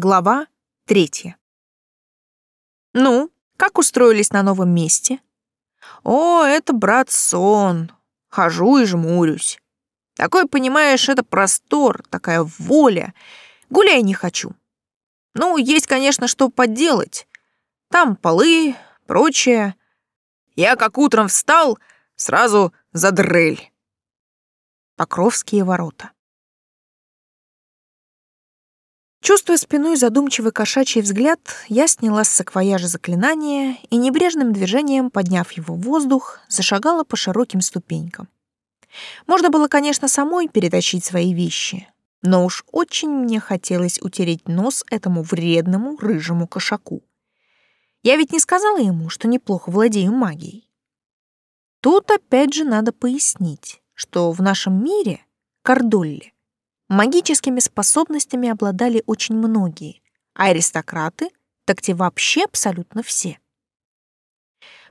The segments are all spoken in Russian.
Глава третья. Ну, как устроились на новом месте? О, это, брат, сон. Хожу и жмурюсь. Такой, понимаешь, это простор, такая воля. Гуляй не хочу. Ну, есть, конечно, что подделать. Там полы, прочее. Я как утром встал, сразу за дрель. Покровские ворота. Чувствуя спиной задумчивый кошачий взгляд, я сняла с саквояжа заклинание и небрежным движением, подняв его в воздух, зашагала по широким ступенькам. Можно было, конечно, самой перетащить свои вещи, но уж очень мне хотелось утереть нос этому вредному рыжему кошаку. Я ведь не сказала ему, что неплохо владею магией. Тут опять же надо пояснить, что в нашем мире, Кордолле, Магическими способностями обладали очень многие, а аристократы так те вообще абсолютно все.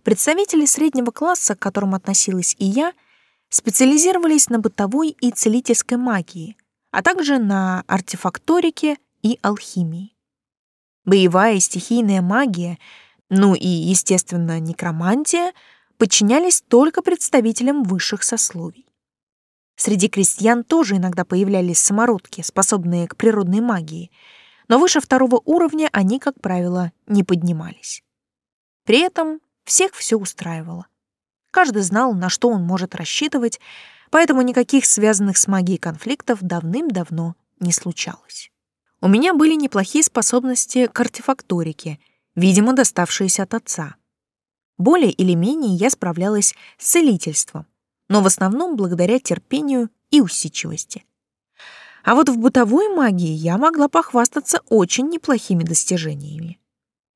Представители среднего класса, к которым относилась и я, специализировались на бытовой и целительской магии, а также на артефакторике и алхимии. Боевая и стихийная магия, ну и, естественно, некромантия подчинялись только представителям высших сословий. Среди крестьян тоже иногда появлялись самородки, способные к природной магии, но выше второго уровня они, как правило, не поднимались. При этом всех все устраивало. Каждый знал, на что он может рассчитывать, поэтому никаких связанных с магией конфликтов давным-давно не случалось. У меня были неплохие способности к артефакторике, видимо, доставшиеся от отца. Более или менее я справлялась с целительством, но в основном благодаря терпению и усидчивости. А вот в бытовой магии я могла похвастаться очень неплохими достижениями.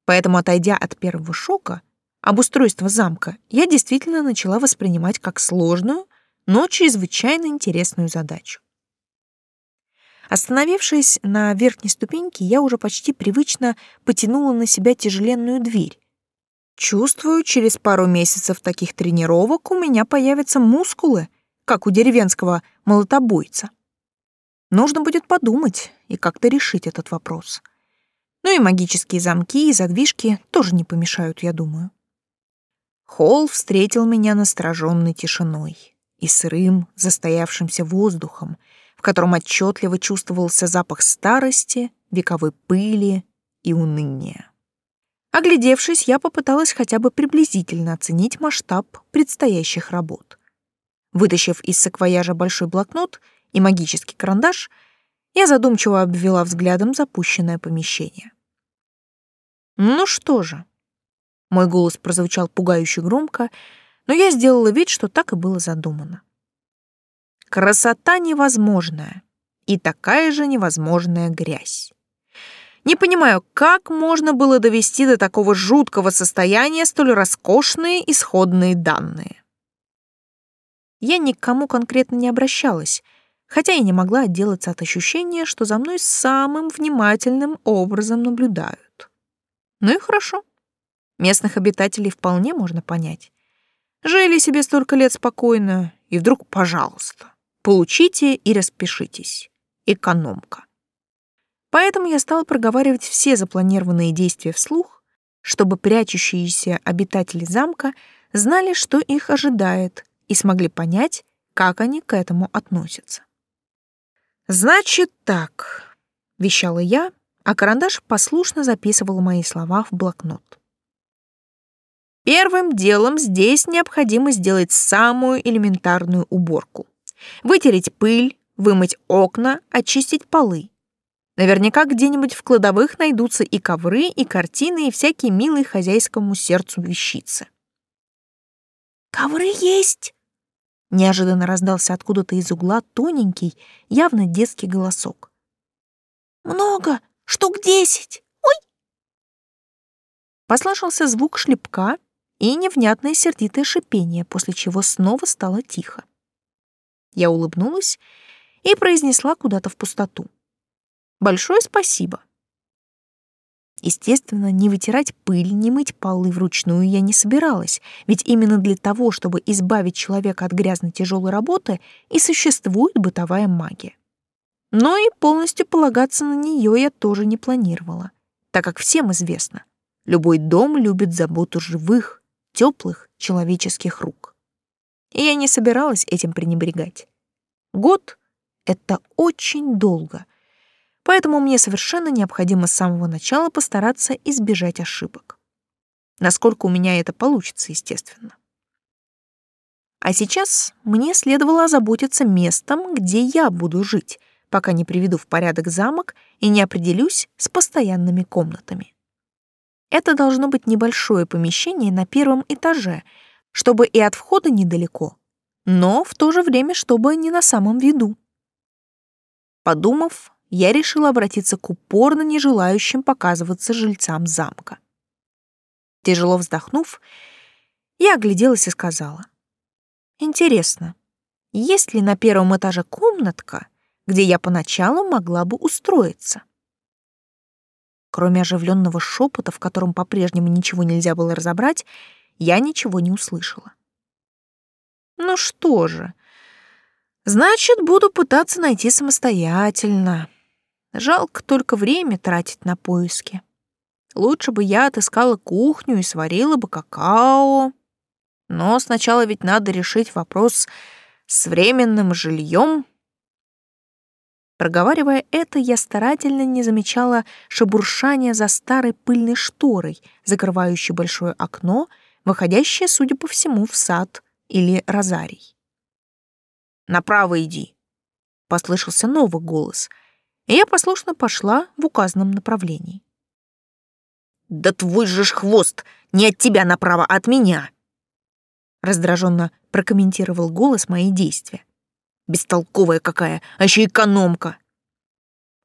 Поэтому, отойдя от первого шока, обустройство замка я действительно начала воспринимать как сложную, но чрезвычайно интересную задачу. Остановившись на верхней ступеньке, я уже почти привычно потянула на себя тяжеленную дверь, Чувствую, через пару месяцев таких тренировок у меня появятся мускулы, как у деревенского молотобойца. Нужно будет подумать и как-то решить этот вопрос. Ну и магические замки и задвижки тоже не помешают, я думаю. Холл встретил меня настороженной тишиной и сырым, застоявшимся воздухом, в котором отчетливо чувствовался запах старости, вековой пыли и уныния. Оглядевшись, я попыталась хотя бы приблизительно оценить масштаб предстоящих работ. Вытащив из саквояжа большой блокнот и магический карандаш, я задумчиво обвела взглядом запущенное помещение. Ну что же? Мой голос прозвучал пугающе громко, но я сделала вид, что так и было задумано. Красота невозможная и такая же невозможная грязь. Не понимаю, как можно было довести до такого жуткого состояния столь роскошные исходные данные. Я ни к кому конкретно не обращалась, хотя и не могла отделаться от ощущения, что за мной самым внимательным образом наблюдают. Ну и хорошо. Местных обитателей вполне можно понять. Жили себе столько лет спокойно, и вдруг, пожалуйста, получите и распишитесь. Экономка. Поэтому я стала проговаривать все запланированные действия вслух, чтобы прячущиеся обитатели замка знали, что их ожидает, и смогли понять, как они к этому относятся. «Значит так», — вещала я, а карандаш послушно записывал мои слова в блокнот. Первым делом здесь необходимо сделать самую элементарную уборку. Вытереть пыль, вымыть окна, очистить полы. Наверняка где-нибудь в кладовых найдутся и ковры, и картины, и всякие милые хозяйскому сердцу вещицы. «Ковры есть!» Неожиданно раздался откуда-то из угла тоненький, явно детский голосок. «Много! Штук десять! Ой!» Послышался звук шлепка и невнятное сердитое шипение, после чего снова стало тихо. Я улыбнулась и произнесла куда-то в пустоту. Большое спасибо. Естественно, не вытирать пыль, не мыть полы вручную я не собиралась, ведь именно для того, чтобы избавить человека от грязной тяжелой работы, и существует бытовая магия. Но и полностью полагаться на нее я тоже не планировала, так как всем известно, любой дом любит заботу живых, теплых человеческих рук. И я не собиралась этим пренебрегать. Год — это очень долго, поэтому мне совершенно необходимо с самого начала постараться избежать ошибок. Насколько у меня это получится, естественно. А сейчас мне следовало озаботиться местом, где я буду жить, пока не приведу в порядок замок и не определюсь с постоянными комнатами. Это должно быть небольшое помещение на первом этаже, чтобы и от входа недалеко, но в то же время, чтобы не на самом виду. Подумав, я решила обратиться к упорно не желающим показываться жильцам замка. Тяжело вздохнув, я огляделась и сказала. «Интересно, есть ли на первом этаже комнатка, где я поначалу могла бы устроиться?» Кроме оживленного шепота, в котором по-прежнему ничего нельзя было разобрать, я ничего не услышала. «Ну что же, значит, буду пытаться найти самостоятельно. Жалко только время тратить на поиски». Лучше бы я отыскала кухню и сварила бы какао. Но сначала ведь надо решить вопрос с временным жильем. Проговаривая это, я старательно не замечала шебуршания за старой пыльной шторой, закрывающей большое окно, выходящее, судя по всему, в сад или розарий. «Направо иди», — послышался новый голос, и я послушно пошла в указанном направлении. «Да твой же ж хвост! Не от тебя направо, а от меня!» Раздраженно прокомментировал голос мои действия. «Бестолковая какая, а еще экономка!»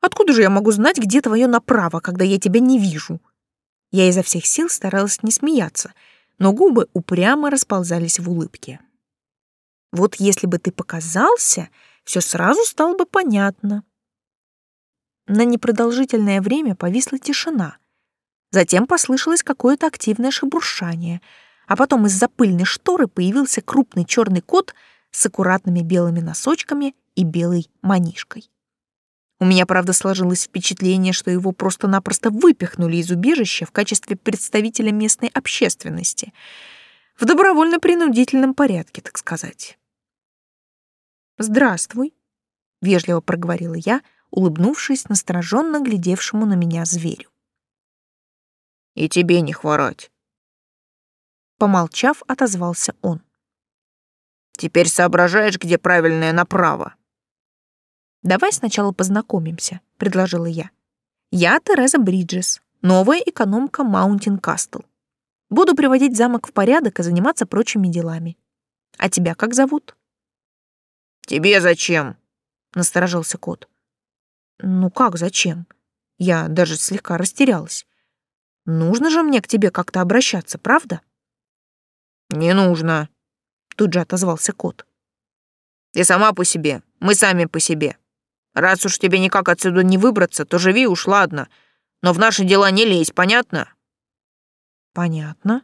«Откуда же я могу знать, где твое направо, когда я тебя не вижу?» Я изо всех сил старалась не смеяться, но губы упрямо расползались в улыбке. «Вот если бы ты показался, все сразу стало бы понятно». На непродолжительное время повисла тишина — Затем послышалось какое-то активное шебуршание, а потом из-за пыльной шторы появился крупный черный кот с аккуратными белыми носочками и белой манишкой. У меня, правда, сложилось впечатление, что его просто-напросто выпихнули из убежища в качестве представителя местной общественности. В добровольно-принудительном порядке, так сказать. «Здравствуй», — вежливо проговорила я, улыбнувшись настороженно глядевшему на меня зверю. И тебе не хворать. Помолчав, отозвался он. Теперь соображаешь, где правильное направо. Давай сначала познакомимся, предложила я. Я Тереза Бриджес, новая экономка Маунтин Кастл. Буду приводить замок в порядок и заниматься прочими делами. А тебя как зовут? Тебе зачем? насторожился кот. Ну как зачем? Я даже слегка растерялась. Нужно же мне к тебе как-то обращаться, правда? Не нужно, тут же отозвался кот. Ты сама по себе, мы сами по себе. Раз уж тебе никак отсюда не выбраться, то живи уж ладно, но в наши дела не лезь, понятно? Понятно,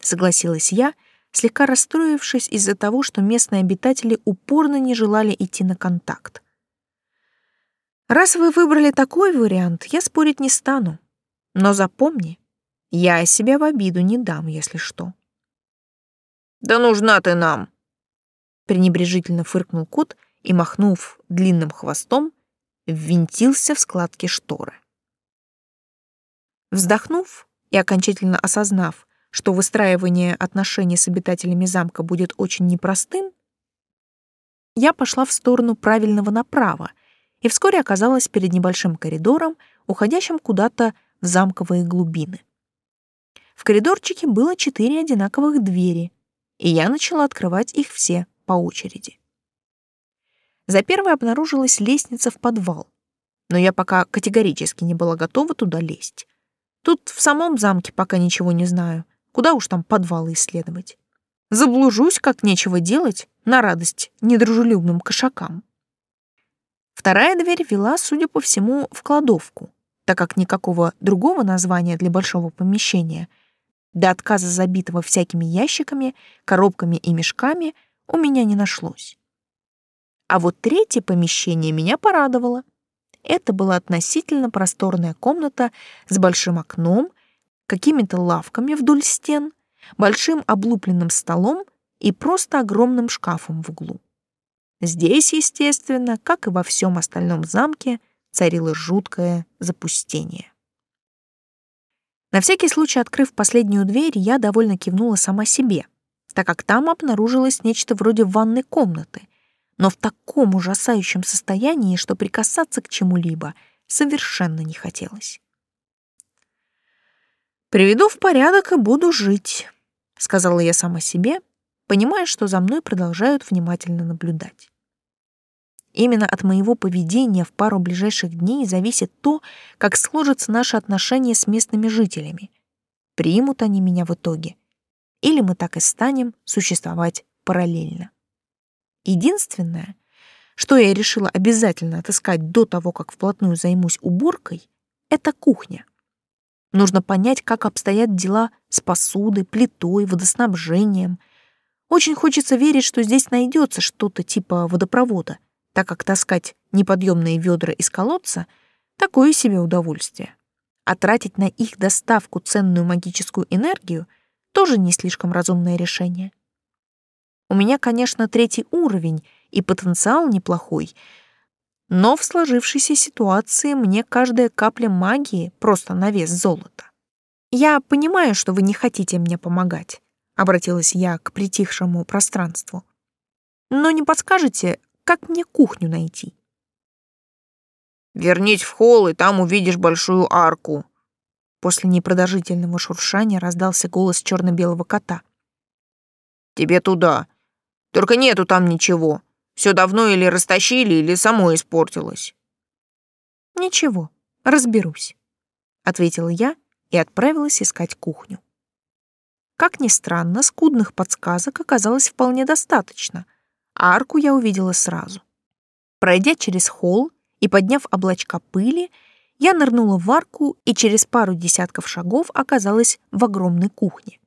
согласилась я, слегка расстроившись из-за того, что местные обитатели упорно не желали идти на контакт. Раз вы выбрали такой вариант, я спорить не стану. Но запомни, я себя в обиду не дам, если что. Да нужна ты нам, пренебрежительно фыркнул кот и, махнув длинным хвостом, ввинтился в складки шторы. Вздохнув и окончательно осознав, что выстраивание отношений с обитателями замка будет очень непростым, я пошла в сторону правильного направо и вскоре оказалась перед небольшим коридором, уходящим куда-то в замковые глубины. В коридорчике было четыре одинаковых двери, и я начала открывать их все по очереди. За первой обнаружилась лестница в подвал, но я пока категорически не была готова туда лезть. Тут в самом замке пока ничего не знаю, куда уж там подвалы исследовать. Заблужусь, как нечего делать, на радость недружелюбным кошакам. Вторая дверь вела, судя по всему, в кладовку, так как никакого другого названия для большого помещения, до отказа забитого всякими ящиками, коробками и мешками, у меня не нашлось. А вот третье помещение меня порадовало. Это была относительно просторная комната с большим окном, какими-то лавками вдоль стен, большим облупленным столом и просто огромным шкафом в углу. Здесь, естественно, как и во всем остальном замке, царило жуткое запустение. На всякий случай, открыв последнюю дверь, я довольно кивнула сама себе, так как там обнаружилось нечто вроде ванной комнаты, но в таком ужасающем состоянии, что прикасаться к чему-либо совершенно не хотелось. «Приведу в порядок и буду жить», — сказала я сама себе, понимая, что за мной продолжают внимательно наблюдать. Именно от моего поведения в пару ближайших дней зависит то, как сложатся наши отношения с местными жителями. Примут они меня в итоге. Или мы так и станем существовать параллельно. Единственное, что я решила обязательно отыскать до того, как вплотную займусь уборкой, это кухня. Нужно понять, как обстоят дела с посудой, плитой, водоснабжением. Очень хочется верить, что здесь найдется что-то типа водопровода — так как таскать неподъемные ведра из колодца — такое себе удовольствие. А тратить на их доставку ценную магическую энергию — тоже не слишком разумное решение. У меня, конечно, третий уровень и потенциал неплохой, но в сложившейся ситуации мне каждая капля магии просто на вес золота. «Я понимаю, что вы не хотите мне помогать», — обратилась я к притихшему пространству. «Но не подскажете, как мне кухню найти? Вернись в холл, и там увидишь большую арку. После непродолжительного шуршания раздался голос черно-белого кота. Тебе туда. Только нету там ничего. Все давно или растащили, или само испортилось. Ничего, разберусь, ответила я и отправилась искать кухню. Как ни странно, скудных подсказок оказалось вполне достаточно — а арку я увидела сразу. Пройдя через холл и подняв облачка пыли, я нырнула в арку и через пару десятков шагов оказалась в огромной кухне.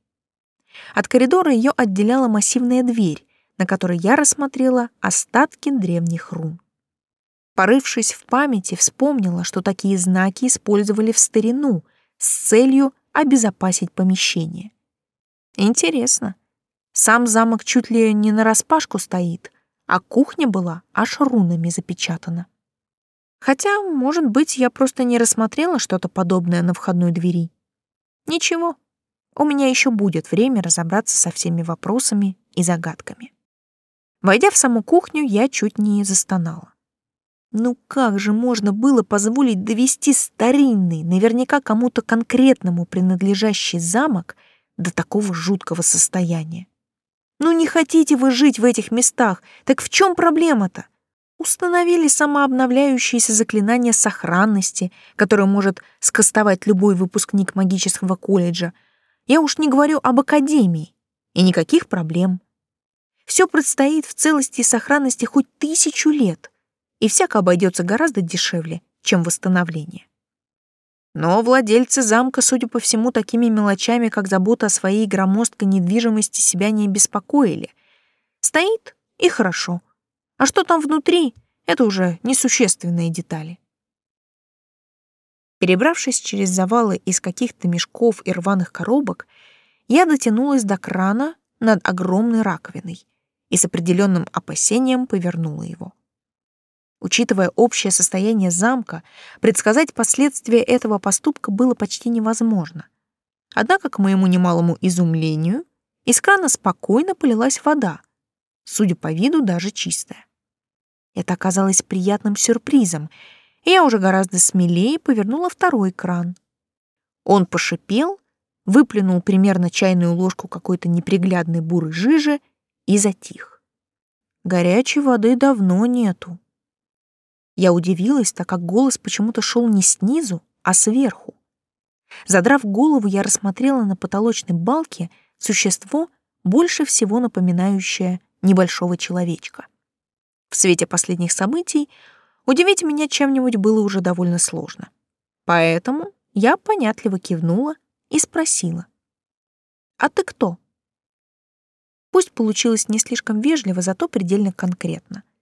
От коридора ее отделяла массивная дверь, на которой я рассмотрела остатки древних рун. Порывшись в памяти, вспомнила, что такие знаки использовали в старину с целью обезопасить помещение. Интересно, сам замок чуть ли не нараспашку стоит, а кухня была аж рунами запечатана. Хотя, может быть, я просто не рассмотрела что-то подобное на входной двери. Ничего, у меня еще будет время разобраться со всеми вопросами и загадками. Войдя в саму кухню, я чуть не застонала. Ну как же можно было позволить довести старинный, наверняка кому-то конкретному принадлежащий замок до такого жуткого состояния? Ну не хотите вы жить в этих местах, так в чем проблема-то? Установили самообновляющееся заклинание сохранности, которое может скостовать любой выпускник магического колледжа. Я уж не говорю об академии. И никаких проблем. Все предстоит в целости и сохранности хоть тысячу лет, и всяко обойдется гораздо дешевле, чем восстановление. Но владельцы замка, судя по всему, такими мелочами, как забота о своей громоздкой недвижимости, себя не беспокоили. Стоит — и хорошо. А что там внутри — это уже несущественные детали. Перебравшись через завалы из каких-то мешков и рваных коробок, я дотянулась до крана над огромной раковиной и с определенным опасением повернула его. Учитывая общее состояние замка, предсказать последствия этого поступка было почти невозможно. Однако, к моему немалому изумлению, из крана спокойно полилась вода, судя по виду, даже чистая. Это оказалось приятным сюрпризом, и я уже гораздо смелее повернула второй кран. Он пошипел, выплюнул примерно чайную ложку какой-то неприглядной бурой жижи и затих. Горячей воды давно нету. Я удивилась, так как голос почему-то шел не снизу, а сверху. Задрав голову, я рассмотрела на потолочной балке существо, больше всего напоминающее небольшого человечка. В свете последних событий удивить меня чем-нибудь было уже довольно сложно. Поэтому я понятливо кивнула и спросила. «А ты кто?» Пусть получилось не слишком вежливо, зато предельно конкретно —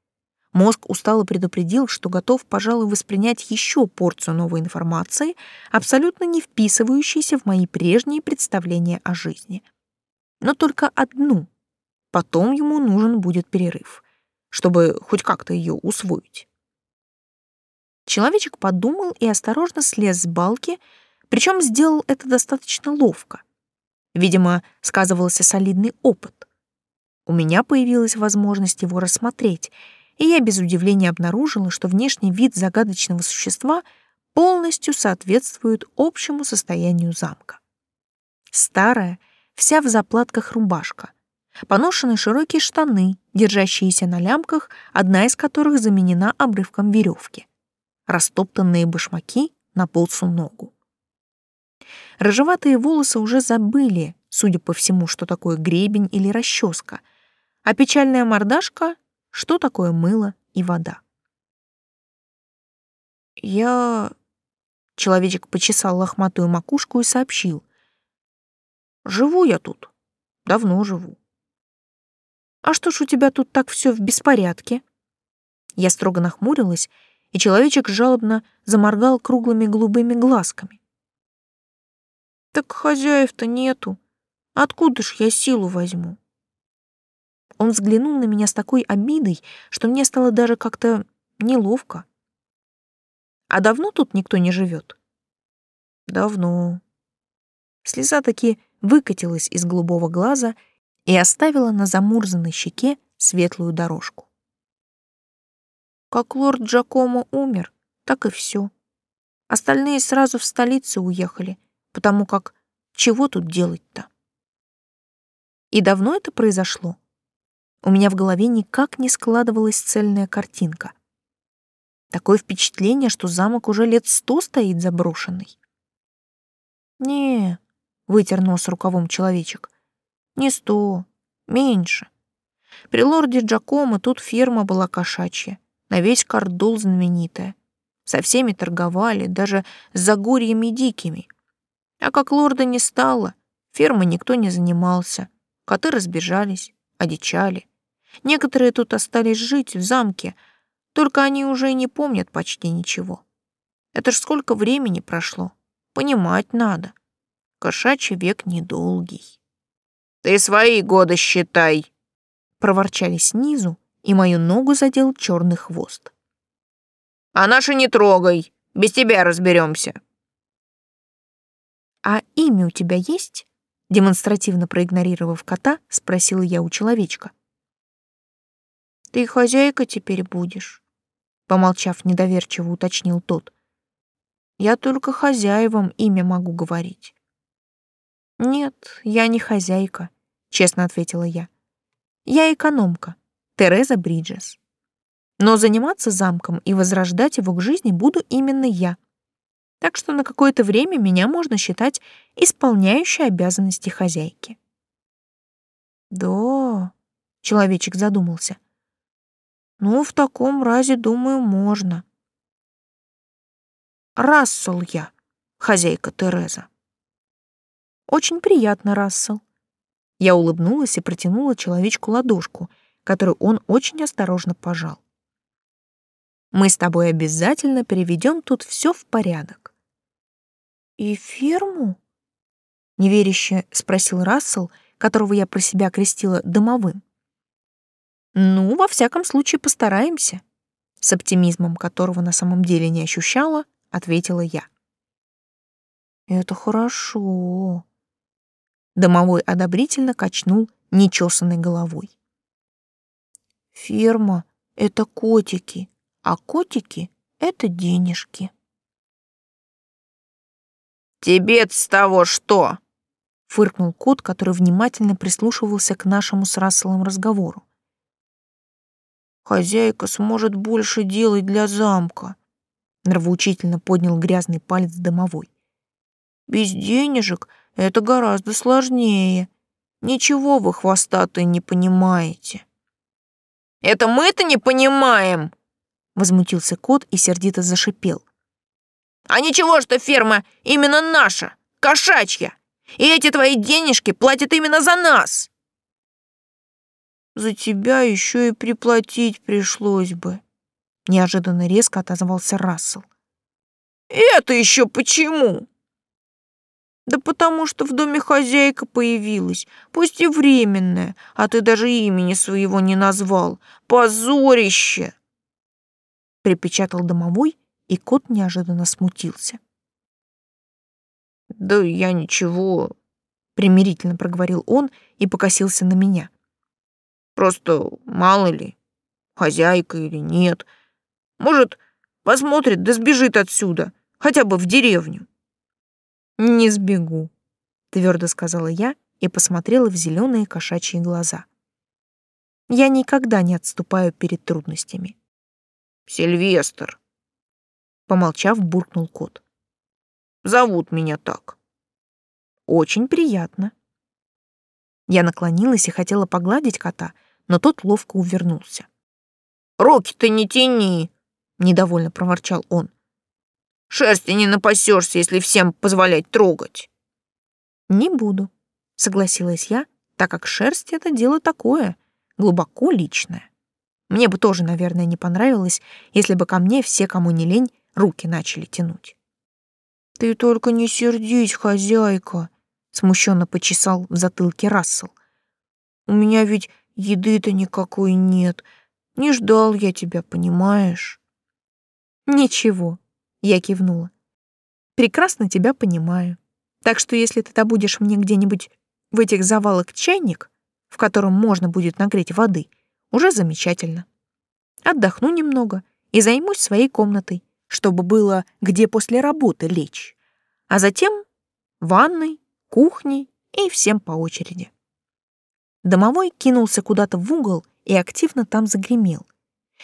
Мозг устало предупредил, что готов, пожалуй, воспринять еще порцию новой информации, абсолютно не вписывающейся в мои прежние представления о жизни. Но только одну. Потом ему нужен будет перерыв, чтобы хоть как-то ее усвоить. Человечек подумал и осторожно слез с балки, причем сделал это достаточно ловко. Видимо, сказывался солидный опыт. У меня появилась возможность его рассмотреть — и я без удивления обнаружила, что внешний вид загадочного существа полностью соответствует общему состоянию замка. Старая, вся в заплатках рубашка, поношенные широкие штаны, держащиеся на лямках, одна из которых заменена обрывком веревки, растоптанные башмаки на полсу ногу. Рыжеватые волосы уже забыли, судя по всему, что такое гребень или расческа, а печальная мордашка что такое мыло и вода. Я... Человечек почесал лохматую макушку и сообщил. Живу я тут. Давно живу. А что ж у тебя тут так все в беспорядке? Я строго нахмурилась, и человечек жалобно заморгал круглыми голубыми глазками. Так хозяев-то нету. Откуда ж я силу возьму? Он взглянул на меня с такой обидой, что мне стало даже как-то неловко. А давно тут никто не живет? Давно. Слеза таки выкатилась из голубого глаза и оставила на замурзанной щеке светлую дорожку. Как лорд Джакомо умер, так и все. Остальные сразу в столицу уехали, потому как чего тут делать-то? И давно это произошло? У меня в голове никак не складывалась цельная картинка. Такое впечатление, что замок уже лет сто стоит заброшенный. «Не», — вытер нос рукавом человечек, — «не сто, меньше. При лорде Джакомо тут ферма была кошачья, на весь кордол знаменитая. Со всеми торговали, даже с загорьями дикими. А как лорда не стало, фермой никто не занимался, коты разбежались, одичали. Некоторые тут остались жить в замке, только они уже и не помнят почти ничего. Это ж сколько времени прошло. Понимать надо. Кошачий век недолгий. «Ты свои годы считай!» Проворчали снизу, и мою ногу задел черный хвост. «А наши не трогай, без тебя разберемся. «А имя у тебя есть?» Демонстративно проигнорировав кота, спросила я у человечка. Ты хозяйка теперь будешь, помолчав недоверчиво уточнил тот. Я только хозяевам имя могу говорить. Нет, я не хозяйка, честно ответила я. Я экономка, Тереза Бриджес. Но заниматься замком и возрождать его к жизни буду именно я. Так что на какое-то время меня можно считать исполняющей обязанности хозяйки. Да, человечек задумался. Ну, в таком разе, думаю, можно. Рассел я, хозяйка Тереза. Очень приятно, Рассел. Я улыбнулась и протянула человечку ладошку, которую он очень осторожно пожал. Мы с тобой обязательно переведем тут все в порядок. И ферму? Неверяще спросил Рассел, которого я про себя крестила домовым. Ну, во всяком случае, постараемся. С оптимизмом, которого на самом деле не ощущала, ответила я. Это хорошо. Домовой одобрительно качнул нечесанной головой. Ферма — это котики, а котики — это денежки. тебе с того что?» — фыркнул кот, который внимательно прислушивался к нашему с Расселом разговору. Хозяйка сможет больше делать для замка. Нравоучительно поднял грязный палец домовой. Без денежек это гораздо сложнее. Ничего вы, хвостатые, не понимаете. Это мы-то не понимаем, возмутился кот и сердито зашипел. А ничего, что ферма именно наша, кошачья. И эти твои денежки платят именно за нас. За тебя еще и приплатить пришлось бы. Неожиданно резко отозвался Рассел. «Это еще почему?» «Да потому что в доме хозяйка появилась, пусть и временная, а ты даже имени своего не назвал. Позорище!» Припечатал домовой, и кот неожиданно смутился. «Да я ничего», — примирительно проговорил он и покосился на меня. «Просто мало ли, хозяйка или нет. Может, посмотрит да сбежит отсюда, хотя бы в деревню». «Не сбегу», — твердо сказала я и посмотрела в зеленые кошачьи глаза. «Я никогда не отступаю перед трудностями». «Сильвестр», — помолчав, буркнул кот. «Зовут меня так». «Очень приятно». Я наклонилась и хотела погладить кота, но тот ловко увернулся. «Руки-то не тяни!» — недовольно проворчал он. Шерсти не напасешься, если всем позволять трогать. Не буду, согласилась я, так как шерсть — это дело такое, глубоко личное. Мне бы тоже, наверное, не понравилось, если бы ко мне все, кому не лень, руки начали тянуть. «Ты только не сердись, хозяйка», — смущенно почесал в затылке Рассел. «У меня ведь еды-то никакой нет. Не ждал я тебя, понимаешь?» «Ничего, я кивнула. Прекрасно тебя понимаю. Так что если ты добудешь мне где-нибудь в этих завалах чайник, в котором можно будет нагреть воды, уже замечательно. Отдохну немного и займусь своей комнатой, чтобы было где после работы лечь. А затем ванной, кухней и всем по очереди. Домовой кинулся куда-то в угол и активно там загремел.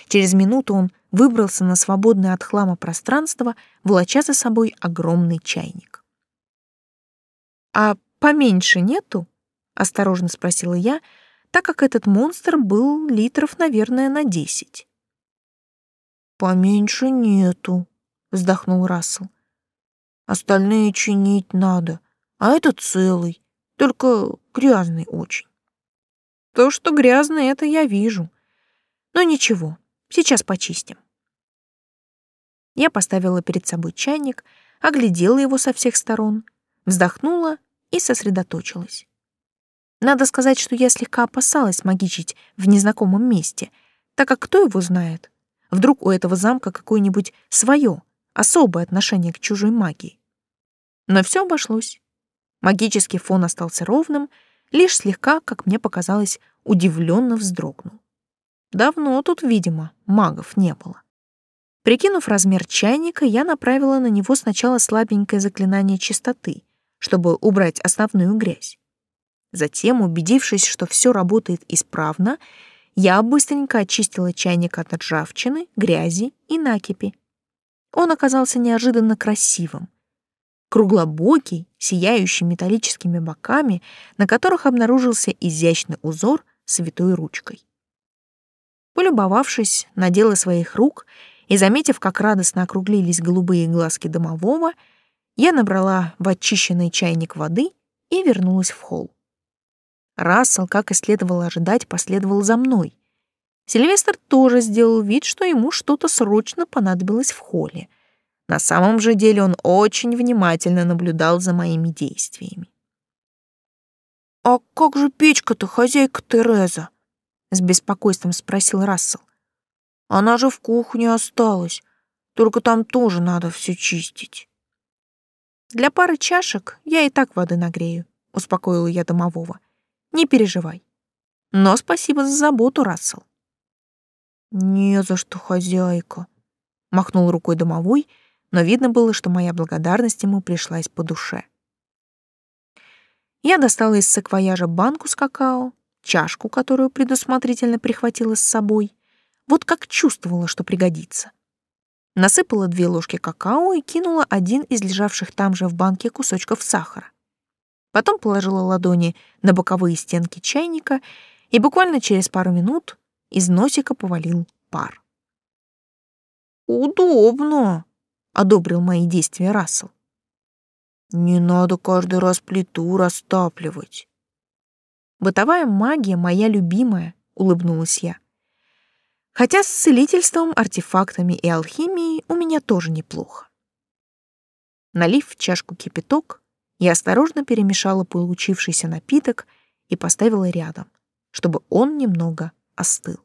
Через минуту он выбрался на свободное от хлама пространство, волоча за собой огромный чайник. «А поменьше нету?» — осторожно спросила я, так как этот монстр был литров, наверное, на десять. «Поменьше нету», — вздохнул Рассел. «Остальные чинить надо, а этот целый, только грязный очень». «То, что грязный, это я вижу. Но ничего, Сейчас почистим. Я поставила перед собой чайник, оглядела его со всех сторон, вздохнула и сосредоточилась. Надо сказать, что я слегка опасалась магичить в незнакомом месте, так как кто его знает? Вдруг у этого замка какое-нибудь свое, особое отношение к чужой магии. Но все обошлось. Магический фон остался ровным, лишь слегка, как мне показалось, удивленно вздрогнул. Давно тут, видимо, магов не было. Прикинув размер чайника, я направила на него сначала слабенькое заклинание чистоты, чтобы убрать основную грязь. Затем, убедившись, что все работает исправно, я быстренько очистила чайник от ржавчины, грязи и накипи. Он оказался неожиданно красивым. Круглобокий, сияющий металлическими боками, на которых обнаружился изящный узор святой ручкой. Полюбовавшись на дело своих рук и заметив, как радостно округлились голубые глазки домового, я набрала в очищенный чайник воды и вернулась в холл. Рассел, как и следовало ожидать, последовал за мной. Сильвестр тоже сделал вид, что ему что-то срочно понадобилось в холле. На самом же деле он очень внимательно наблюдал за моими действиями. «А как же печка-то, хозяйка Тереза?» с беспокойством спросил Рассел. Она же в кухне осталась, только там тоже надо все чистить. Для пары чашек я и так воды нагрею, успокоила я домового. Не переживай. Но спасибо за заботу, Рассел. Не за что, хозяйка, махнул рукой домовой, но видно было, что моя благодарность ему пришлась по душе. Я достала из саквояжа банку с какао, чашку, которую предусмотрительно прихватила с собой, вот как чувствовала, что пригодится. Насыпала две ложки какао и кинула один из лежавших там же в банке кусочков сахара. Потом положила ладони на боковые стенки чайника, и буквально через пару минут из носика повалил пар. «Удобно», — одобрил мои действия Рассел. «Не надо каждый раз плиту растапливать», Бытовая магия моя любимая, улыбнулась я. Хотя с целительством, артефактами и алхимией у меня тоже неплохо. Налив в чашку кипяток, я осторожно перемешала получившийся напиток и поставила рядом, чтобы он немного остыл.